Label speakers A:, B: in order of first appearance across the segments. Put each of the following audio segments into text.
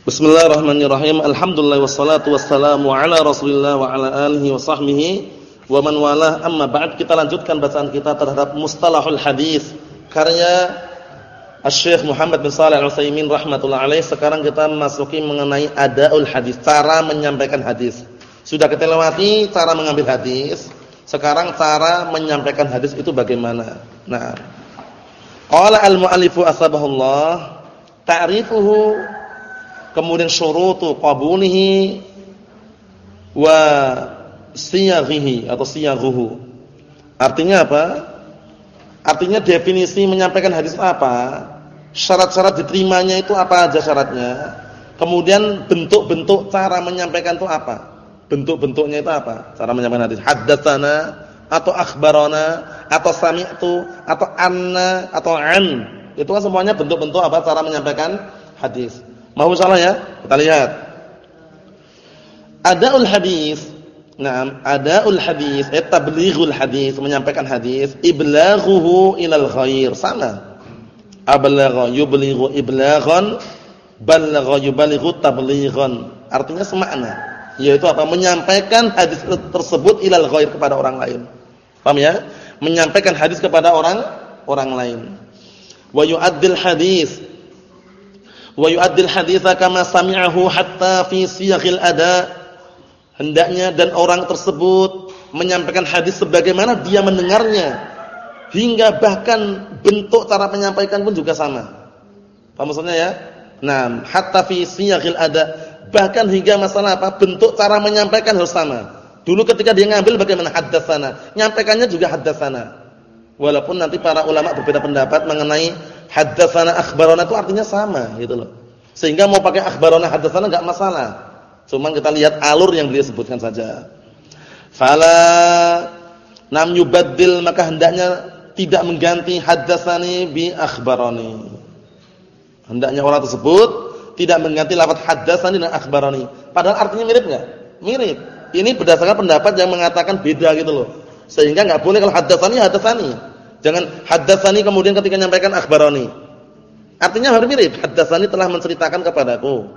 A: Bismillahirrahmanirrahim. Alhamdulillah wassalatu wassalamu ala Rasulillah wa ala alihi wa sahbihi wa man walah. Amma ba'd kita lanjutkan bacaan kita terhadap Mustalahul Hadis karya Asy-Syaikh Muhammad bin Shalih Al-Utsaimin rahimatullah alaih. Sekarang kita masuki mengenai adaul hadis, cara menyampaikan hadis. Sudah kita lewati cara mengambil hadis. Sekarang cara menyampaikan hadis itu bagaimana? Nah, qala al-mu'allifu asbahullah ta'rifuhu kemudian syurutu qabulihi wa siyaghihi atau siyaghuhu. Artinya apa? Artinya definisi menyampaikan hadis apa? Syarat-syarat diterimanya itu apa aja syaratnya? Kemudian bentuk-bentuk cara menyampaikan itu apa? Bentuk-bentuknya itu apa? Cara menyampaikan hadis. Haddatsana atau akhbarana atau sami'tu atau anna atau an. Itu kan semuanya bentuk-bentuk apa cara menyampaikan hadis. Mau salah ya? Kita lihat. Adaul hadis. Naam, adaul hadis, eh tablighul hadis, menyampaikan hadis, iblaghuhu ilal ghair. Sama. Ablagha yublighu iblaghan, balagha yubalighu tablighan. Artinya semakna yaitu apa? Menyampaikan hadis tersebut ilal ghair kepada orang lain. Paham ya? Menyampaikan hadis kepada orang orang lain. Wa yu'addil hadis wa yu'addil haditsa kama sami'ahu hatta fi siyaghil ada. Hendaknya dan orang tersebut menyampaikan hadis sebagaimana dia mendengarnya hingga bahkan bentuk cara menyampaikan pun juga sama. Paham maksudnya ya? Nah, hatta fi siyaghil ada bahkan hingga masalah apa bentuk cara menyampaikan harus sama. Dulu ketika dia ngambil bagaimana haddatsana, nyampaikannya juga haddatsana. Walaupun nanti para ulama berbeda pendapat mengenai haddatsana akhbarana itu artinya sama gitu loh. Sehingga mau pakai akhbarana haddatsana enggak masalah. Cuman kita lihat alur yang dia sebutkan saja. Fala nam yubaddil maka hendaknya tidak mengganti haddatsani bi akhbarani. Hendaknya orang tersebut tidak mengganti lafaz haddatsani dan akhbarani. Padahal artinya mirip enggak? Mirip. Ini berdasarkan pendapat yang mengatakan beda gitu loh. Sehingga enggak boleh kalau haddatsani haddatsani. Jangan haddatsani kemudian ketika menyampaikan akhbarani. Artinya hampir mirip. Haddatsani telah menceritakan kepadaku.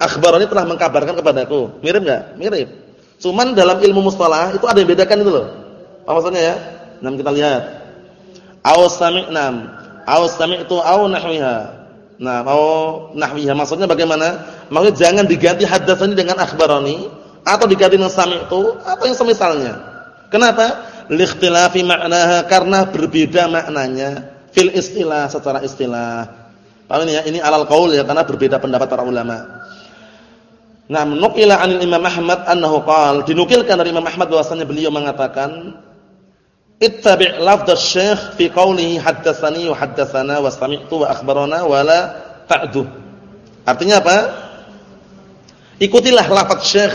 A: Akhbarani telah mengkabarkan kepadaku. Mirip enggak? Mirip. Cuman dalam ilmu mustalah itu ada yang bedakan itu loh. Apa maksudnya ya? Nah, kita lihat. Aw sami'nam. Aw sami'tu aw nahwiha. Nah, mau nahwiha maksudnya bagaimana? Maksudnya jangan diganti hadatsani dengan akhbarani atau diganti dengan sami'tu atau yang semisalnya. Kenapa? Likhtilafi maknaha karena berbeda maknanya fil istilah secara istilah. Paham ini ya? Ini alal qaul ya karena berbeda pendapat para ulama. Nah, nukila 'anil Imam Ahmad annahu qala, dinukilkan dari Imam Ahmad bahwasanya beliau mengatakan ittabi' lafdz syekh fi qawlihi haddatsani wa haddatsana wa sami'tu wa akhbarana wa la ta'du. Artinya apa? Ikutilah lafaz syekh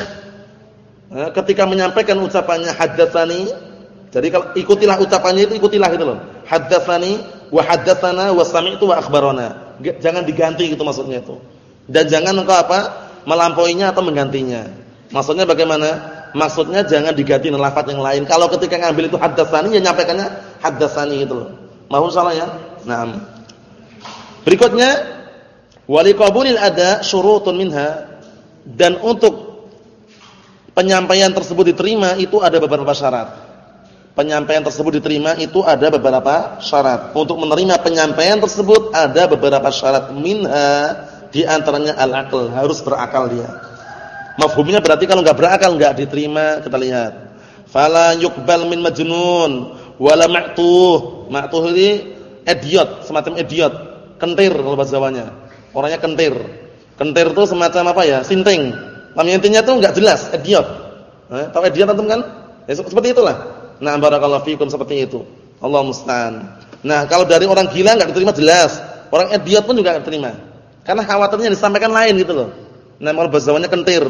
A: eh, ketika menyampaikan ucapannya haddatsani. Jadi kalau ikutilah ucapannya itu ikutilah gitu loh. Haddatsani wa haddatsana wa sami'tu wa akhbarana. Jangan diganti gitu maksudnya itu. Dan jangan engkau apa? melampauinya atau menggantinya. Maksudnya bagaimana? Maksudnya jangan diganti dengan lafaz yang lain. Kalau ketika ngambil itu haddatsani ya nyampaikannya haddatsani gitu loh. Mohon salah ya? Naam. Berikutnya wali qabulil ada syurutun minha dan untuk penyampaian tersebut diterima itu ada beberapa syarat. Penyampaian tersebut diterima itu ada beberapa syarat. Untuk menerima penyampaian tersebut ada beberapa syarat minha di antaranya al-aql, harus berakal dia. Mafhumnya berarti kalau enggak berakal enggak diterima. Kita lihat. Fala yuqbal min majnun wala ma'tuh. Ma'tuh ini idiot, semacam idiot, kentir kalau bahasa Jawanya. Orangnya kentir. Kentir itu semacam apa ya? Sinting. Namanya intinya itu enggak jelas, idiot. Eh, tahu idiot antum kan? Ya, seperti itulah. Nah, barakallahu fikum seperti itu. Allah musta'an. Nah, kalau dari orang gila enggak diterima jelas. Orang idiot pun juga enggak diterima. Karena khawatirnya disampaikan lain gitu loh. Nah, kalau bahasa Jawanya kentir.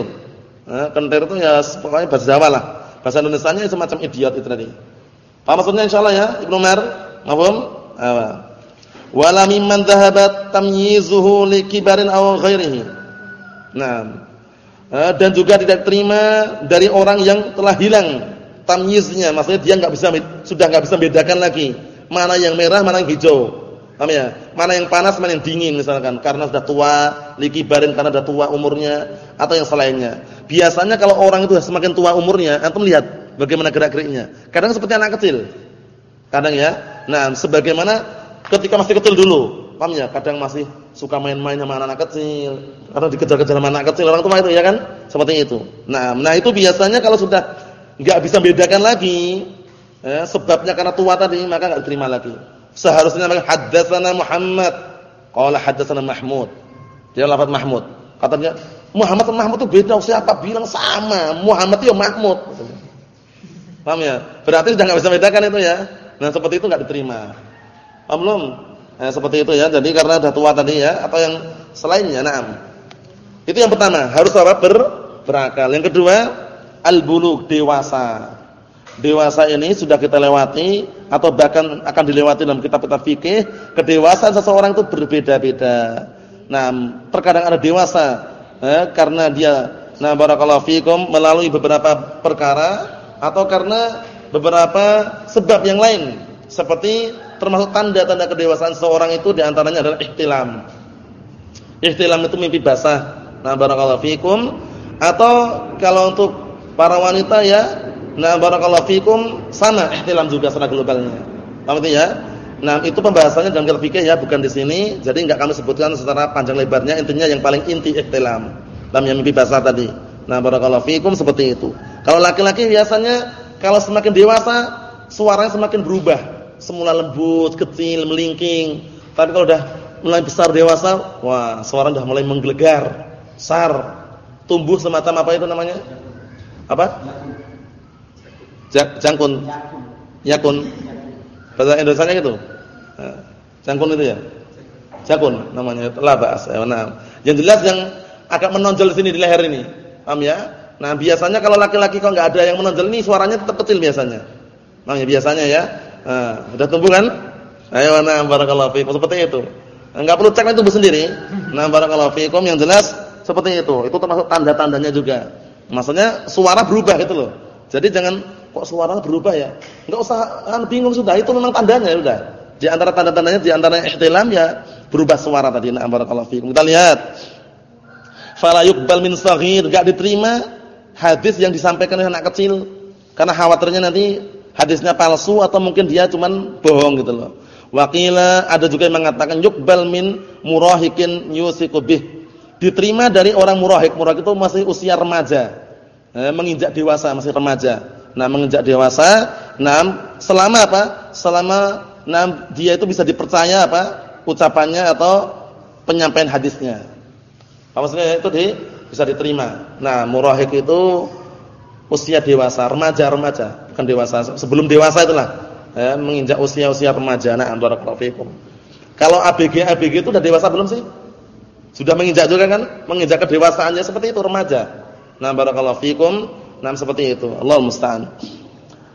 A: Nah, kentir itu ya pokoknya bahasa Jawa lah. Bahasa Indonesianya semacam idiot itu tadi. Apa maksudnya insyaallah ya, Ibnu Umar? Mafhum? Awa. Wala mimman dhahabat tamyizuhu li kibarin aw ghairihi. Nah, eh, dan juga tidak terima dari orang yang telah hilang tamyiznya, maksudnya dia enggak bisa sudah enggak bisa membedakan lagi mana yang merah, mana yang hijau. Paham ya? Mana yang panas, mana yang dingin misalkan. Karena sudah tua, likibarin karena sudah tua umurnya atau yang selainnya. Biasanya kalau orang itu semakin tua umurnya, antum lihat bagaimana gerak-geriknya. Kadang seperti anak kecil. Kadang ya. Nah, sebagaimana ketika masih kecil dulu, paham ya? Kadang masih suka main-main sama anak-anak kecil atau dikejar-kejar sama anak kecil orang tua itu ya kan? Seperti itu. Nah, nah itu biasanya kalau sudah enggak bisa membedakan lagi, eh, sebabnya karena tua tadi, maka enggak diterima lagi. Seharusnya namanya haddatsana Muhammad. Qala haddatsana Mahmud. Dia lafaz Mahmud. Katanya Muhammad sama Mahmud itu beda. Siapa bilang sama? Muhammad itu ya Mahmud. Paham ya? Berarti sudah enggak bisa bedakan itu ya. Nah, seperti itu enggak diterima. Paham belum? Nah, seperti itu ya. Jadi karena sudah tua tadi ya atau yang selainnya, na'am. Itu yang pertama, harus apa? Ber, berakal. Yang kedua, al-bulugh, dewasa. Dewasa ini sudah kita lewati atau bahkan akan dilewati dalam kitab-kitab fikih, kedewasaan seseorang itu berbeda-beda. Nah, terkadang ada dewasa eh, karena dia nah barakallahu fikum melalui beberapa perkara atau karena beberapa sebab yang lain. Seperti termasuk tanda-tanda kedewasaan seseorang itu di antaranya adalah ihtilam. Ihtilam itu mimpi basah. Nah, barakallahu fikum atau kalau untuk para wanita ya Nah, barakallahu fikum sama ihtilam juga secara globalnya. Paham ya? Nah, itu pembahasannya dalam kitab fikih ya, bukan di sini. Jadi enggak kami sebutkan secara panjang lebarnya, intinya yang paling inti ihtilam. Dalam yang mimpi basah tadi. Nah, barakallahu fikum seperti itu. Kalau laki-laki biasanya kalau semakin dewasa suaranya semakin berubah. Semula lembut, kecil, melingking. Tapi kalau udah mulai besar dewasa, wah, suara udah mulai menggelegar, besar, tumbuh semacam apa itu namanya? Apa? Jangkun. Yakun. Bahasa Indonesia gitu. Jangkun itu ya. Jakun namanya. La. Ya, nah. Yang jelas yang agak menonjol sini di leher ini. Paham ya? Nah, biasanya kalau laki-laki kalau enggak ada yang menonjol ini suaranya tetap kecil biasanya. Paham ya biasanya ya? Nah, udah tumbuh kan? Ayo nah barakallahu seperti itu. Enggak perlu cek itu sendiri. Nah, barakallahu fiikum yang jelas seperti itu. Itu termasuk tanda-tandanya juga. Maksudnya suara berubah gitu loh. Jadi jangan kok suaranya berubah ya? Enggak usah kan bingung sudah, itu memang tandanya ya sudah. Di antara tanda-tandanya di antara ihtilam ya berubah suara tadi. Nah, barakallahu fiikum. Kita lihat. Fala yuqbal min shaghir, enggak diterima hadis yang disampaikan oleh anak kecil karena khawatirnya nanti hadisnya palsu atau mungkin dia cuman bohong gitu loh. Wakila ada juga yang mengatakan yuqbal min murahikin yusiku bih. Diterima dari orang murahik. Murahik itu masih usia remaja. Eh, menginjak dewasa, masih remaja. Nah, menginjak dewasa, nah selama apa? Selama nah dia itu bisa dipercaya apa? ucapannya atau penyampaian hadisnya. Apa maksudnya itu di, bisa diterima. Nah, murahik itu usia dewasa, remaja-remaja, bukan dewasa. Sebelum dewasa itulah ya, menginjak usia-usia remaja. Nah, fikum. Kalau ABG ABG itu udah dewasa belum sih? Sudah menginjak juga kan? Menginjak kedewasaannya seperti itu remaja. Nah, barakallahu fikum. Nah, seperti itu. Allah musta'an.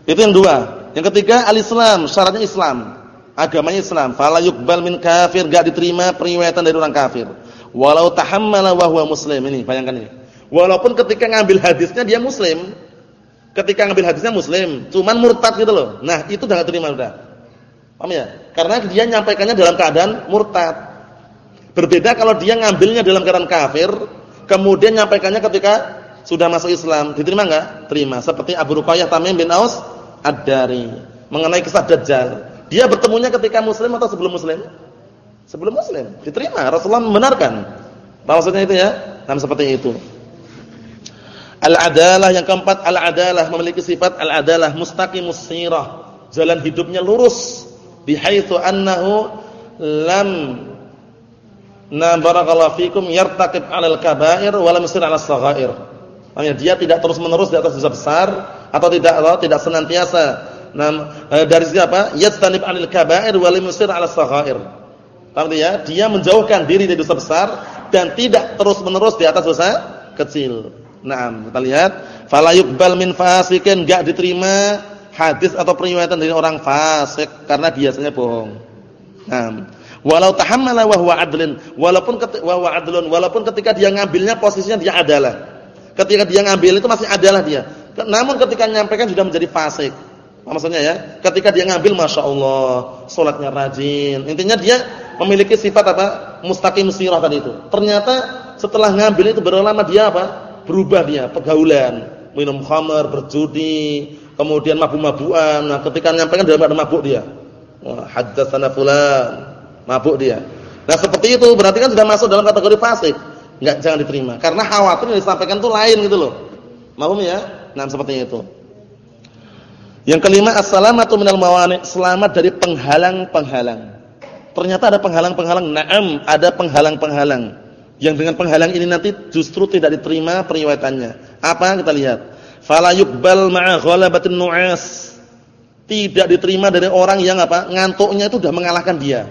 A: Itu yang dua. Yang ketiga al-Islam, syaratnya Islam. Agamanya Islam. Fala yuqbal min kafir, enggak diterima periwayatan dari orang kafir. Walau tahammala wa huwa muslim. Ini bayangkan ini. Walaupun ketika ngambil hadisnya dia muslim. Ketika ngambil hadisnya muslim, cuman murtad gitu loh. Nah, itu enggak terima udah. Paham ya? Karena dia nyampaikannya dalam keadaan murtad. Berbeda kalau dia ngambilnya dalam keadaan kafir, kemudian nyampaikannya ketika sudah masuk Islam, diterima enggak? Terima. Seperti Abu Ruqayyah Tamim bin Aus Ad-Dari mengenai kisah Dajjal. Dia bertemunya ketika muslim atau sebelum muslim? Sebelum muslim. Diterima. Rasulullah membenarkan. Maksudnya itu ya? Nah, seperti itu. Al-adalah yang keempat, al-adalah memiliki sifat al-adalah mustaqimus sirah. Jalan hidupnya lurus bihaitsu annahu lam na barakallahu fikum yartaqib 'alal kaba'ir wa lam yusir 'alas saghair. Dia tidak terus-menerus di atas dosa besar atau tidak atau tidak senantiasa nah, dari siapa? Yastanib 'anil kaba'ir wa lam yusir 'alas saghair. Paham ya? Dia menjauhkan diri dari dosa besar dan tidak terus-menerus di atas dosa kecil. Naam, kita lihat, fala yuqbal min fasikin enggak diterima hadis atau periwayatan dari orang fasik karena biasanya bohong. Naam. Walau tahammala wa adlin, walaupun wa huwa adlun, walaupun ketika dia ngambilnya posisinya dia adalah Ketika dia ngambil itu masih adalah dia. Namun ketika menyampaikan sudah menjadi fasik. maksudnya ya? Ketika dia ngambil Masya Allah, sholatnya rajin. Intinya dia memiliki sifat apa? Mustaqim sirah tadi itu. Ternyata setelah ngambil itu berlama dia apa? Berubah dia, pergaulan. Minum khamar, berjudi, kemudian mabuk-mabukan. Nah, ketika nyampaikan dalam ada mabuk dia. Haddatsana fulan. Mabuk dia. Nah, seperti itu berarti kan sudah masuk dalam kategori fasik. Enggak jangan diterima. Karena khawatir yang disampaikan itu lain gitu loh. Mahum ya? Nah, seperti itu. Yang kelima, as-salamatu minal mawani', selamat dari penghalang-penghalang. Ternyata ada penghalang-penghalang. Naam, ada penghalang-penghalang. Yang dengan penghalang ini nanti justru tidak diterima periwayatannya. Apa? Kita lihat. Fala yuqbal ma'a ghalabatin nu'as. Tidak diterima dari orang yang apa? Ngantuknya itu sudah mengalahkan dia.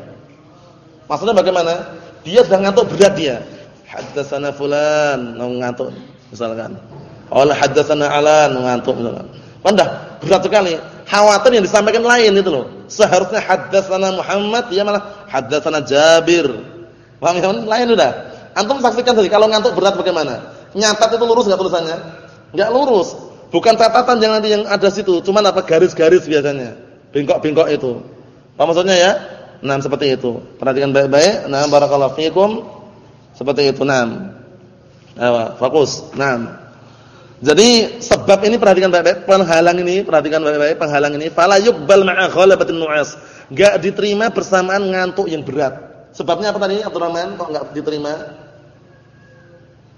A: Maksudnya bagaimana? Dia sudah ngantuk berat dia. Haddatsana fulan, ngantuk misalkan. Allah haddatsana alan, ngantuk misalkan. Anda berat sekali. Khawatir yang disampaikan lain itu loh. Seharusnya haddatsana Muhammad, dia malah haddatsana Jabir. Paham ya? Lain udah. Antum saksikan tadi kalau ngantuk berat bagaimana? Nyatat itu lurus enggak tulisannya? Enggak lurus. Bukan catatan yang nanti yang ada situ, cuman apa garis-garis biasanya. Bengkok-bengkok itu. Paham maksudnya ya? Nah, seperti itu. Perhatikan baik-baik. Nah, barakallahu fiikum. Seperti itu. Ayo, fokus. Nah. Jadi sebab ini perhatikan baik-baik, penghalang ini perhatikan baik-baik, penghalang ini fala yuqbal ma'a ghalabatin nu'as. Enggak diterima bersamaan ngantuk yang berat. Sebabnya apa tadi Abdurrahman kok enggak diterima?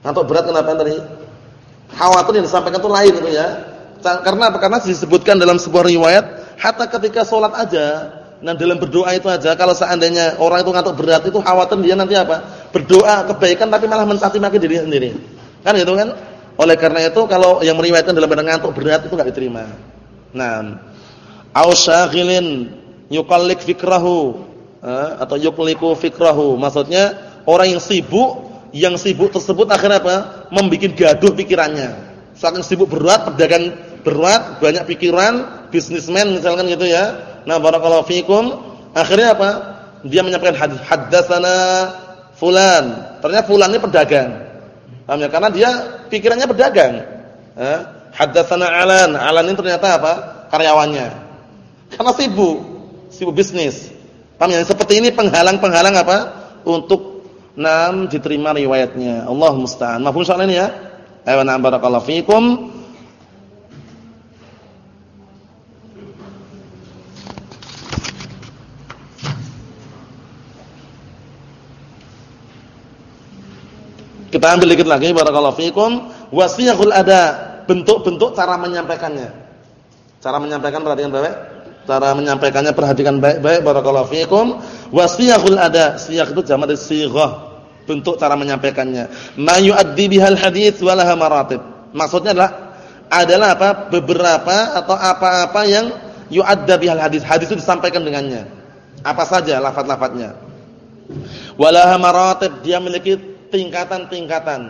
A: Ngantuk berat kenapa tadi? Khawatir yang disampaikan itu lain itu ya. Karena apa? Karena disebutkan dalam sebuah riwayat, hatta ketika sholat aja, nah dalam berdoa itu aja, kalau seandainya orang itu ngantuk berat itu khawatir dia nanti apa? Berdoa kebaikan tapi malah mencaci maki diri sendiri. Kan gitu kan? Oleh karena itu kalau yang meriwayatkan dalam badan ngantuk berat itu enggak diterima. Nah, au syaghilin yuqallik fikrahu atau yukliku fikrahu. Maksudnya orang yang sibuk, yang sibuk tersebut akhirnya apa? Membikin gaduh pikirannya. Saking sibuk berat, pedagang berat, banyak pikiran, bisnismen misalkan gitu ya. Nah, barakallahu fikum. Akhirnya apa? Dia menyampaikan hadis fulan. Ternyata fulan ini pedagang. Paham ya? Karena dia pikirannya pedagang. Eh? Alan. Alan ini ternyata apa? Karyawannya. Karena sibuk, sibuk bisnis. Paham ya? Seperti ini penghalang-penghalang apa? Untuk nam diterima riwayatnya. Allah musta'an. Mafhum soal ini ya? Ayo na'am barakallahu fikum. Kita ambil dikit lagi barakallahu fikum wasiyahul ada, bentuk-bentuk cara menyampaikannya. Cara menyampaikan perhatikan baik. Cara menyampaikannya perhatikan baik-baik barakallahu fikum wasiyahul ada. Siyah itu jamak dari sighah. Bentuk cara menyampaikannya. Ma yu'addi bihal hadits walaha maratib. Maksudnya adalah adalah apa? Beberapa atau apa-apa yang yu'adda bihal hadits. Hadis itu disampaikan dengannya. Apa saja lafaz-lafaznya. Walaha maratib, dia memiliki tingkatan-tingkatan.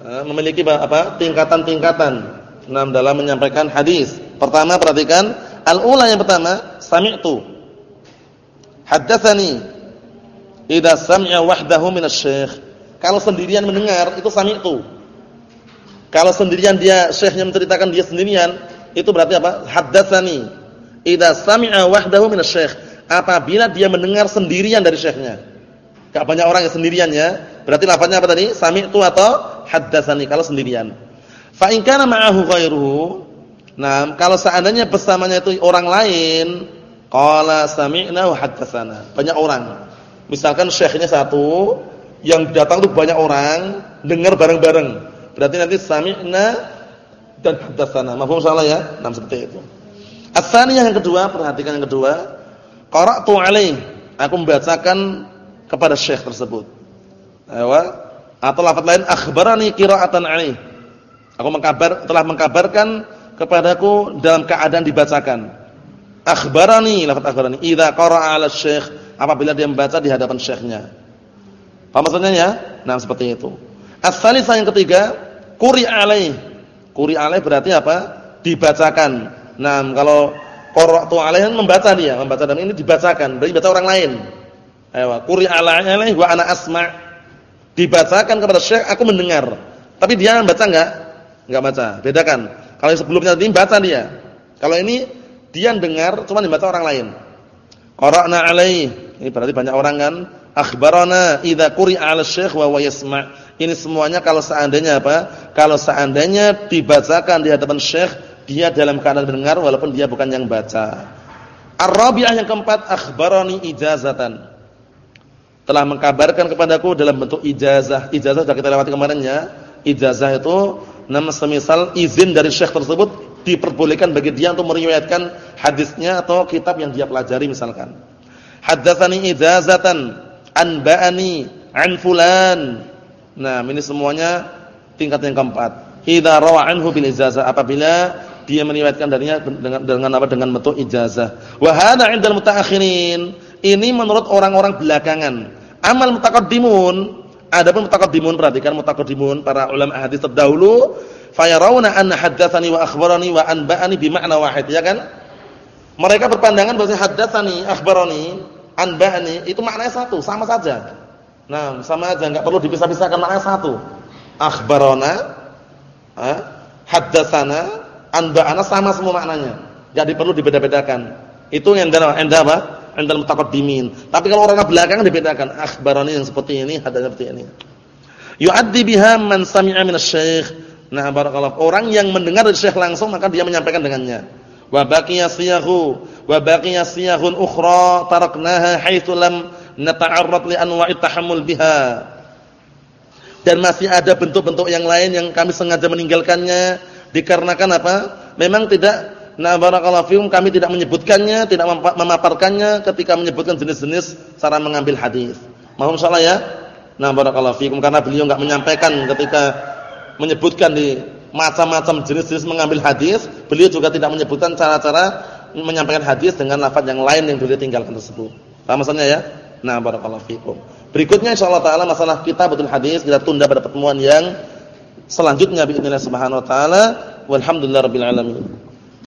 A: Eh, memiliki apa? Tingkatan-tingkatan. Nah, dalam menyampaikan hadis. Pertama perhatikan, al-ula yang pertama, sami'tu. Haddatsani. Idza sami'a wahdahu minasy-syekh. Kalau sendirian mendengar itu sami'tu. Kalau sendirian dia syekhnya menceritakan dia sendirian, itu berarti apa? Haddatsani. Idza sami'a wahdahu minasy-syekh. Apabila dia mendengar sendirian dari syekhnya. Enggak banyak orang yang sendirian ya. Berarti lafaznya apa tadi? Sami'tu atau haddatsani kalau sendirian. Fa in kana ma'ahu ghairuhu. Nah, kalau seandainya bersamanya itu orang lain, qala sami'na wa haddatsana. Banyak orang. Misalkan syekhnya satu, yang datang tuh banyak orang, dengar bareng-bareng. Berarti nanti sami'na dan haddatsana. Mafhum salah ya? Nah, seperti itu. As-saniyah yang kedua, perhatikan yang kedua. Qara'tu alaih. Aku membacakan kepada syekh tersebut. Atau lafaz lain akhbarani qira'atan alaih. Aku mengkabar telah mengkabarkan kepadaku dalam keadaan dibacakan. Akhbarani lafaz akhbarani idza qara'a 'ala syekh apabila dia membaca di hadapan syekhnya. Apa maksudnya ya? Nah, seperti itu. As-salisah yang ketiga, quri alaih. Quri alaih berarti apa? Dibacakan. Nah, kalau qara'tu alaihi membaca dia, membaca dan ini dibacakan, berarti baca orang lain. Ayo, quri alaih wa ana asma'. Dibacakan kepada syekh, aku mendengar. Tapi dia baca enggak? Enggak baca. Bedakan. Kalau sebelumnya tadi baca dia. Kalau ini Dia dengar cuma dibaca orang lain. Qara'na alaih. Ini berarti banyak orang kan akhbarana idza quri'a 'ala syekh wa. Ini semuanya kalau seandainya apa? Kalau seandainya dibacakan di hadapan syekh, dia dalam keadaan mendengar walaupun dia bukan yang baca. Ar-rabi'ah yang keempat akhbarani ijazatan. Telah mengkabarkan kepadaku dalam bentuk ijazah. Ijazah sudah kita lewati kemarin ya. Ijazah itu nama semisal izin dari syekh tersebut diperbolehkan bagi dia untuk meriwayatkan hadisnya atau kitab yang dia pelajari misalkan. Haddatsani ijazatan anba'ani an fulan. Nah, ini semuanya tingkat yang keempat. Idza rawa anhu bil ijazah apabila dia meriwayatkan darinya dengan dengan apa dengan bentuk ijazah. Wa hadza 'indal mutaakhirin. Ini menurut orang-orang belakangan. Amal mutaqaddimun, adapun mutaqaddimun perhatikan mutaqaddimun para ulama hadis terdahulu fayarawna anna haddatsani wa akhbarani wa anba'ani bi makna wahid, ya kan? Mereka berpandangan bahwa haddatsani, akhbarani anba'ni itu maknanya satu, sama saja. Nah, sama aja enggak perlu dipisah-pisahkan maknanya satu. Akhbarana, eh, haddatsana, anba'ana sama semua maknanya. Enggak perlu dibeda-bedakan. Itu yang enda apa? Endal mutaqaddimin. Tapi kalau orang belakang dibedakan. Akhbarani yang seperti ini, haddatsana seperti ini. Yu'addi biha man sami'a minasy-syaikh. Nah, barakallahu. Orang yang mendengar dari syekh langsung maka dia menyampaikan dengannya. Wa baqiya siyahu wa baqiya siyahun ukhra taraknaha haitsu lam nata'arrad li anwa'i tahammul biha dan masih ada bentuk-bentuk yang lain yang kami sengaja meninggalkannya dikarenakan apa memang tidak Nah barakallahu fikum kami tidak menyebutkannya, tidak memaparkannya ketika menyebutkan jenis-jenis cara mengambil hadis. Mohon salah ya. Nah barakallahu fikum karena beliau enggak menyampaikan ketika menyebutkan di macam-macam jenis-jenis mengambil hadis, beliau juga tidak menyebutkan cara-cara menyampaikan hadis dengan lafaz yang lain yang beliau tinggalkan tersebut. Paham maksudnya ya? Nah barakallahu fikum. Berikutnya insyaallah taala masalah kita betul hadis kita tunda pada pertemuan yang selanjutnya bi subhanahu wa taala. Walhamdulillahirabbil alamin.